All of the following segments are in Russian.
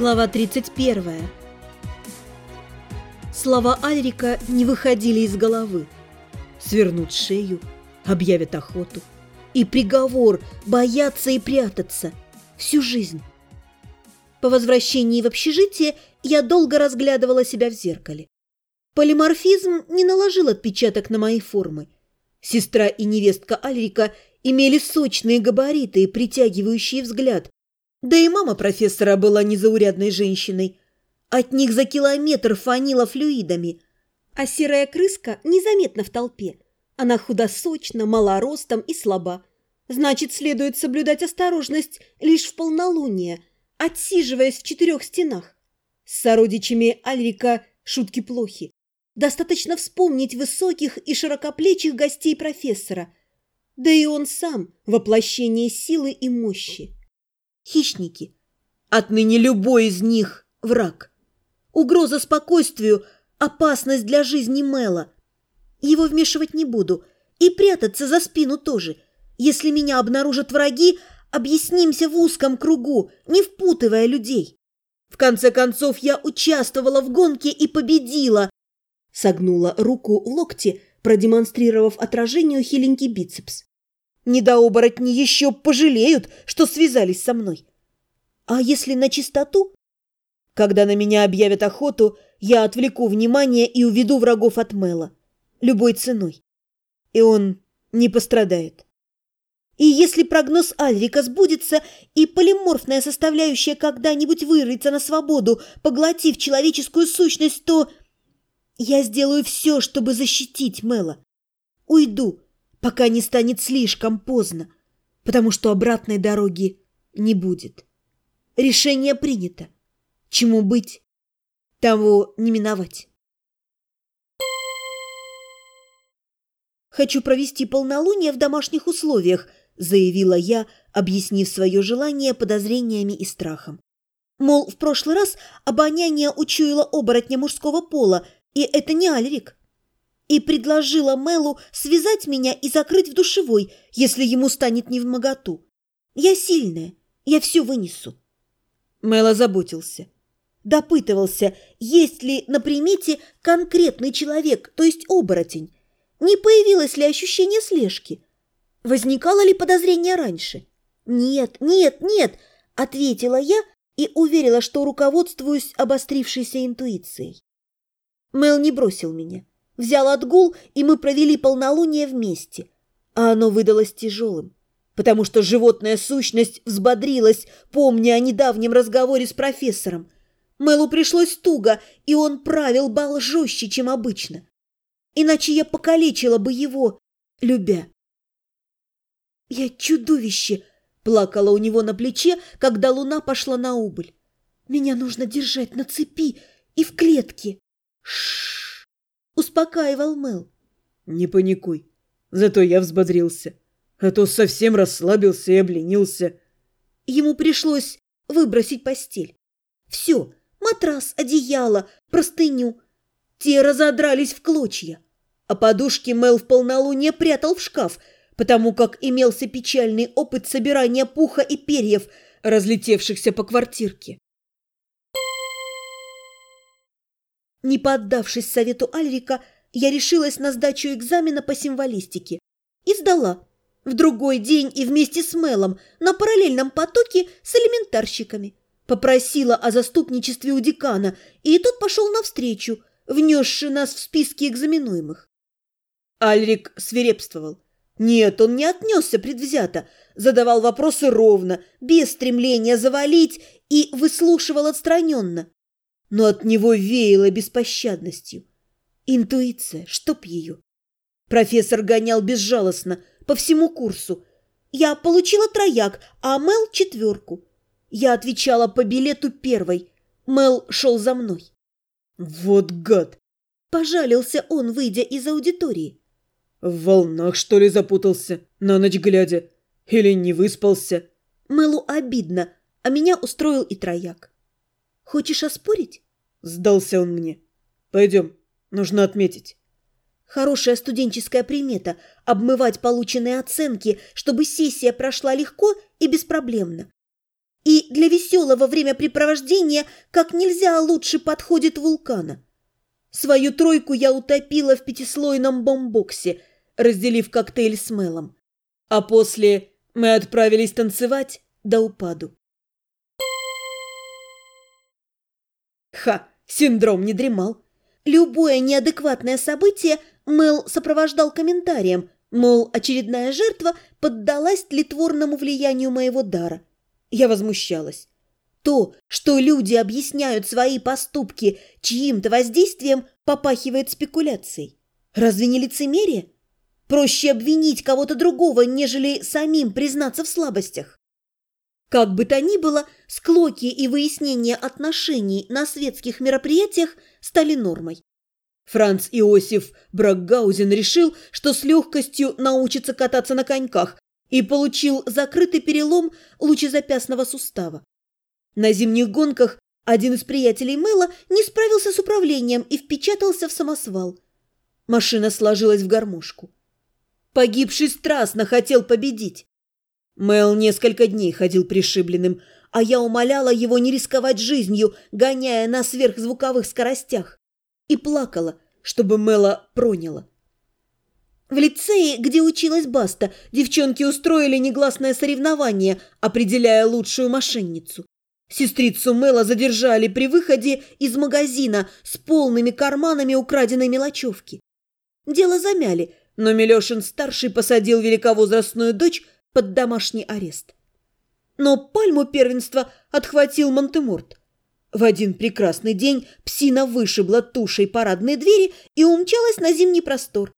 Глава 31. Слова Альрика не выходили из головы. Свернут шею, объявят охоту. И приговор бояться и прятаться. Всю жизнь. По возвращении в общежитие я долго разглядывала себя в зеркале. Полиморфизм не наложил отпечаток на мои формы. Сестра и невестка Альрика имели сочные габариты и притягивающий взгляд, да и мама профессора была незаурядной женщиной. От них за километр фанила флюидами. А серая крыска незаметна в толпе. Она худосочна, малоростом и слаба. Значит, следует соблюдать осторожность лишь в полнолуние, отсиживаясь в четырех стенах. С сородичами Альрика шутки плохи. Достаточно вспомнить высоких и широкоплечих гостей профессора. Да и он сам – воплощение силы и мощи хищники. Отныне любой из них – враг. Угроза спокойствию – опасность для жизни Мэла. Его вмешивать не буду. И прятаться за спину тоже. Если меня обнаружат враги, объяснимся в узком кругу, не впутывая людей. В конце концов, я участвовала в гонке и победила. Согнула руку в локте, продемонстрировав отражению хиленький бицепс. Недооборотни еще пожалеют, что связались со мной. А если на чистоту? Когда на меня объявят охоту, я отвлеку внимание и уведу врагов от Мэла. Любой ценой. И он не пострадает. И если прогноз Альрика сбудется, и полиморфная составляющая когда-нибудь вырвется на свободу, поглотив человеческую сущность, то я сделаю все, чтобы защитить Мэла. Уйду, пока не станет слишком поздно, потому что обратной дороги не будет. Решение принято. Чему быть, того не миновать. «Хочу провести полнолуние в домашних условиях», заявила я, объяснив свое желание подозрениями и страхом. Мол, в прошлый раз обоняние учуяло оборотня мужского пола, и это не Альрик и предложила Мелу связать меня и закрыть в душевой, если ему станет невмоготу. Я сильная, я все вынесу. Мел озаботился. Допытывался, есть ли на примете конкретный человек, то есть оборотень. Не появилось ли ощущение слежки? Возникало ли подозрение раньше? «Нет, нет, нет!» – ответила я и уверила, что руководствуюсь обострившейся интуицией. Мел не бросил меня взял отгул, и мы провели полнолуние вместе. А оно выдалось тяжелым, потому что животная сущность взбодрилась, помня о недавнем разговоре с профессором. Мэлу пришлось туго, и он правил бал жестче, чем обычно. Иначе я покалечила бы его, любя. «Я чудовище!» – плакала у него на плече, когда луна пошла на убыль. «Меня нужно держать на цепи и в клетке!» Ш успокаивал Мэл. «Не паникуй, зато я взбодрился, а то совсем расслабился и обленился». Ему пришлось выбросить постель. Все, матрас, одеяло, простыню. Те разодрались в клочья. А подушки Мэл в полнолуние прятал в шкаф, потому как имелся печальный опыт собирания пуха и перьев, разлетевшихся по квартирке. Не поддавшись совету Альрика, я решилась на сдачу экзамена по символистике. И сдала. В другой день и вместе с Мелом на параллельном потоке с элементарщиками. Попросила о заступничестве у декана, и тот пошел навстречу, внесший нас в списки экзаменуемых. Альрик свирепствовал. Нет, он не отнесся предвзято, задавал вопросы ровно, без стремления завалить и выслушивал отстраненно но от него веяло беспощадностью. Интуиция, чтоб ее. Профессор гонял безжалостно, по всему курсу. Я получила трояк, а Мел – четверку. Я отвечала по билету первой. Мел шел за мной. «Вот гад!» – пожалился он, выйдя из аудитории. «В волнах, что ли, запутался, на ночь глядя? Или не выспался?» Мелу обидно, а меня устроил и трояк. Хочешь оспорить?» Сдался он мне. «Пойдем, нужно отметить». Хорошая студенческая примета – обмывать полученные оценки, чтобы сессия прошла легко и беспроблемно. И для веселого времяпрепровождения как нельзя лучше подходит вулкана. Свою тройку я утопила в пятислойном бомбоксе, разделив коктейль с Мелом. А после мы отправились танцевать до упаду. Ха, синдром не дремал. Любое неадекватное событие Мел сопровождал комментарием, мол, очередная жертва поддалась тлетворному влиянию моего дара. Я возмущалась. То, что люди объясняют свои поступки чьим-то воздействием, попахивает спекуляцией. Разве не лицемерие? Проще обвинить кого-то другого, нежели самим признаться в слабостях. Как бы то ни было, склоки и выяснение отношений на светских мероприятиях стали нормой. Франц Иосиф Бракгаузен решил, что с легкостью научится кататься на коньках и получил закрытый перелом лучезапястного сустава. На зимних гонках один из приятелей Мэла не справился с управлением и впечатался в самосвал. Машина сложилась в гармошку. Погибший страстно хотел победить. Мэл несколько дней ходил пришибленным, а я умоляла его не рисковать жизнью, гоняя на сверхзвуковых скоростях. И плакала, чтобы Мэла проняло. В лицее, где училась Баста, девчонки устроили негласное соревнование, определяя лучшую мошенницу. Сестрицу Мэла задержали при выходе из магазина с полными карманами украденной мелочевки. Дело замяли, но Милешин-старший посадил великовозрастную дочь под домашний арест. Но пальму первенства отхватил Монтеморт. В один прекрасный день псина вышибла тушей парадные двери и умчалась на зимний простор.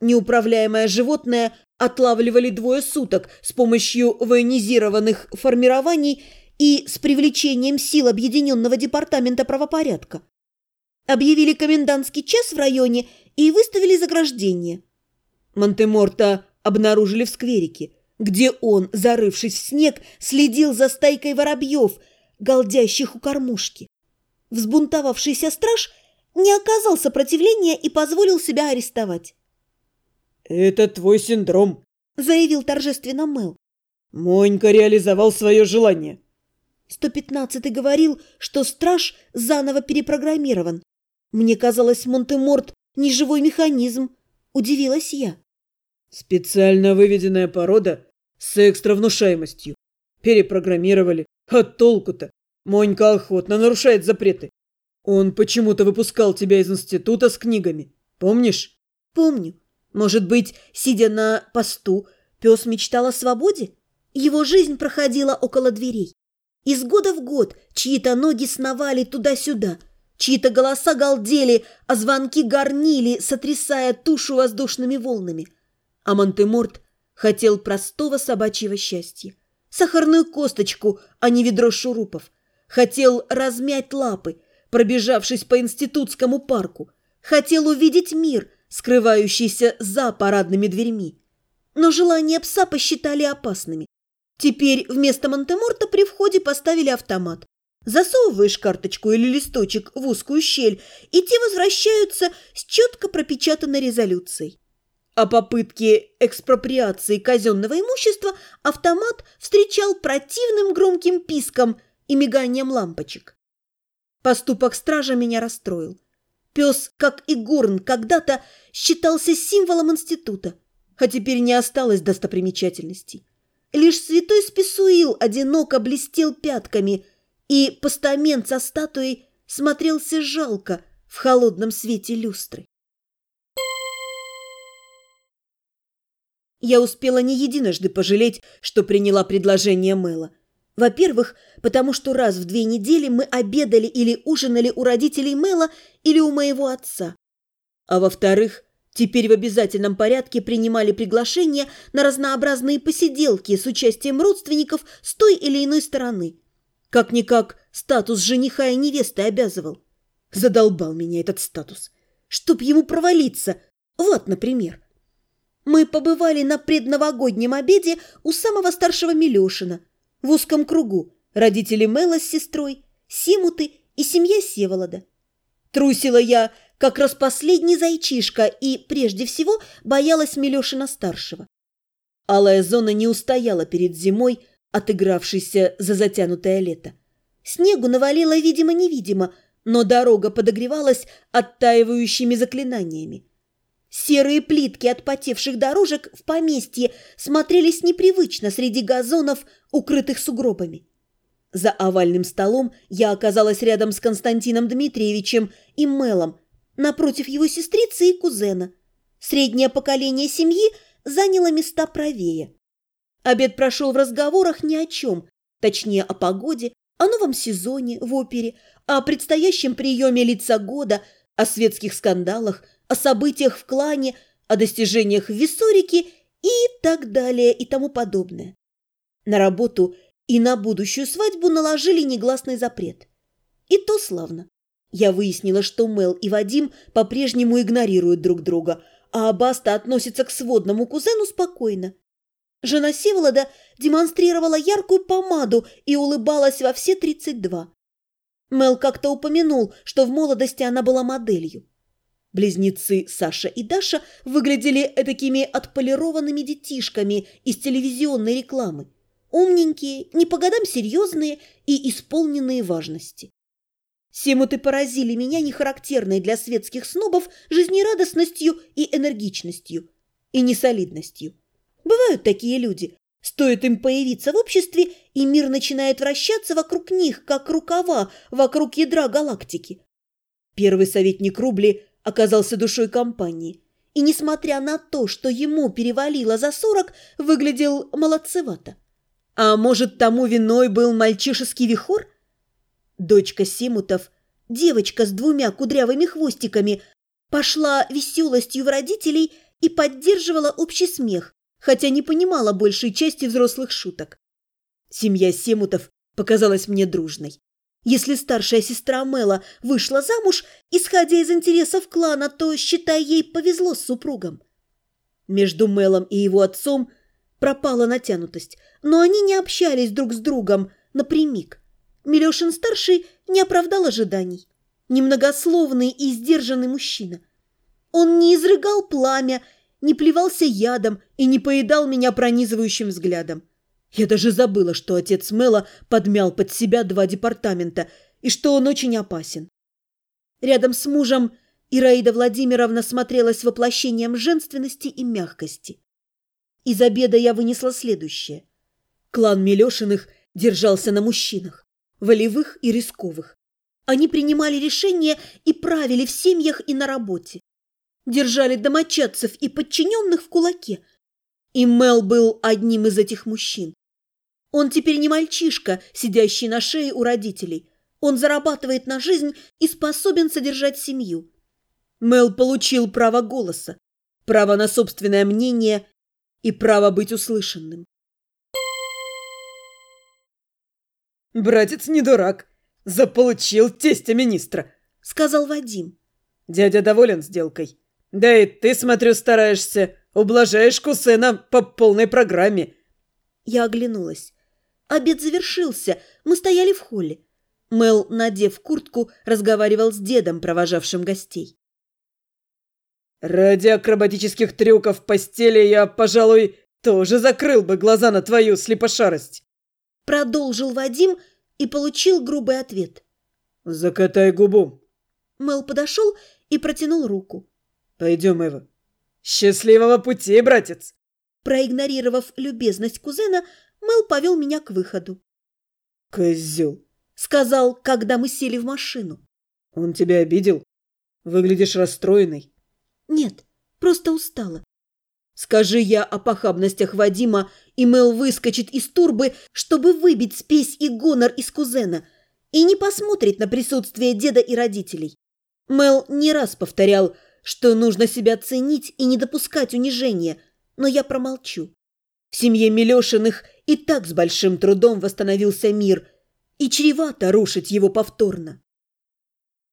Неуправляемое животное отлавливали двое суток с помощью военизированных формирований и с привлечением сил Объединенного департамента правопорядка. Объявили комендантский час в районе и выставили заграждение. Монтеморта обнаружили в скверике, где он, зарывшись в снег, следил за стайкой воробьев, голдящих у кормушки. Взбунтовавшийся страж не оказал сопротивления и позволил себя арестовать. «Это твой синдром», — заявил торжественно Мэл. «Монька реализовал свое желание». 115-й говорил, что страж заново перепрограммирован. Мне казалось, Монтеморт – неживой механизм. Удивилась я. Специально выведенная порода с экстравнушаемостью. Перепрограммировали. А толку-то? Монька охотно нарушает запреты. Он почему-то выпускал тебя из института с книгами. Помнишь? Помню. Может быть, сидя на посту, пес мечтал о свободе? Его жизнь проходила около дверей. Из года в год чьи-то ноги сновали туда-сюда, чьи-то голоса галдели, а звонки горнили, сотрясая тушу воздушными волнами. А Монтеморт хотел простого собачьего счастья. Сахарную косточку, а не ведро шурупов. Хотел размять лапы, пробежавшись по институтскому парку. Хотел увидеть мир – скрывающийся за парадными дверьми. Но желания пса посчитали опасными. Теперь вместо Монтеморта при входе поставили автомат. Засовываешь карточку или листочек в узкую щель, и те возвращаются с четко пропечатанной резолюцией. О попытке экспроприации казенного имущества автомат встречал противным громким писком и миганием лампочек. Поступок стража меня расстроил. Пес, как и Горн, когда-то считался символом института, а теперь не осталось достопримечательностей. Лишь святой Списуил одиноко блестел пятками, и постамент со статуей смотрелся жалко в холодном свете люстры. Я успела не единожды пожалеть, что приняла предложение Мэла. Во-первых, потому что раз в две недели мы обедали или ужинали у родителей Мэла или у моего отца. А во-вторых, теперь в обязательном порядке принимали приглашения на разнообразные посиделки с участием родственников с той или иной стороны. Как-никак статус жениха и невесты обязывал. Задолбал меня этот статус. Чтоб ему провалиться. Вот, например. Мы побывали на предновогоднем обеде у самого старшего Милешина – в узком кругу родители Мэла с сестрой, Симуты и семья Севолода. Трусила я, как раз последний зайчишка, и прежде всего боялась Милешина-старшего. Алая зона не устояла перед зимой, отыгравшийся за затянутое лето. Снегу навалило видимо-невидимо, но дорога подогревалась оттаивающими заклинаниями. Серые плитки отпотевших дорожек в поместье смотрелись непривычно среди газонов, укрытых сугробами. За овальным столом я оказалась рядом с Константином Дмитриевичем и Мелом, напротив его сестрицы и кузена. Среднее поколение семьи заняло места правее. Обед прошел в разговорах ни о чем, точнее о погоде, о новом сезоне в опере, о предстоящем приеме лица года, о светских скандалах, о событиях в клане, о достижениях в Виссорике и так далее и тому подобное. На работу и на будущую свадьбу наложили негласный запрет. И то славно. Я выяснила, что Мел и Вадим по-прежнему игнорируют друг друга, а Абаста относится к сводному кузену спокойно. Жена Севолода демонстрировала яркую помаду и улыбалась во все 32. Мел как-то упомянул, что в молодости она была моделью. Близнецы Саша и Даша выглядели такими отполированными детишками из телевизионной рекламы. Умненькие, не по годам серьезные и исполненные важности. Семуты поразили меня нехарактерной для светских снобов жизнерадостностью и энергичностью, и несолидностью. Бывают такие люди. Стоит им появиться в обществе, и мир начинает вращаться вокруг них, как рукава вокруг ядра галактики. Первый советник Рубли оказался душой компании. И, несмотря на то, что ему перевалило за сорок, выглядел молодцевато. А может, тому виной был мальчишеский вихор? Дочка Симутов, девочка с двумя кудрявыми хвостиками, пошла веселостью в родителей и поддерживала общий смех, хотя не понимала большей части взрослых шуток. Семья Семутов показалась мне дружной. Если старшая сестра Мэла вышла замуж, исходя из интересов клана, то, считай, ей повезло с супругом. Между Мелом и его отцом пропала натянутость, но они не общались друг с другом напрямик. Милешин-старший не оправдал ожиданий. Немногословный и сдержанный мужчина. Он не изрыгал пламя не плевался ядом и не поедал меня пронизывающим взглядом. Я даже забыла, что отец Мэла подмял под себя два департамента и что он очень опасен. Рядом с мужем Ираида Владимировна смотрелась воплощением женственности и мягкости. Из обеда я вынесла следующее. Клан Милешиных держался на мужчинах, волевых и рисковых. Они принимали решения и правили в семьях и на работе держали домочадцев и подчиненных в кулаке. И Мел был одним из этих мужчин. Он теперь не мальчишка, сидящий на шее у родителей. Он зарабатывает на жизнь и способен содержать семью. Мел получил право голоса, право на собственное мнение и право быть услышанным. «Братец не дурак, заполучил тестя министра», — сказал Вадим. «Дядя доволен сделкой. Да и ты, смотрю, стараешься. Ублажаешь кусена по полной программе. Я оглянулась. Обед завершился. Мы стояли в холле. Мел, надев куртку, разговаривал с дедом, провожавшим гостей. «Ради акробатических трюков в постели я, пожалуй, тоже закрыл бы глаза на твою слепошарость!» Продолжил Вадим и получил грубый ответ. «Закатай губу!» Мел подошел и протянул руку. Пойдем, Эва. Счастливого пути, братец! Проигнорировав любезность кузена, Мэл повел меня к выходу. Козел! Сказал, когда мы сели в машину. Он тебя обидел? Выглядишь расстроенной. Нет, просто устала. Скажи я о похабностях Вадима, и Мэл выскочит из турбы, чтобы выбить спесь и гонор из кузена, и не посмотрит на присутствие деда и родителей. Мэл не раз повторял, что нужно себя ценить и не допускать унижения, но я промолчу. В семье Милешиных и так с большим трудом восстановился мир, и чревато рушить его повторно.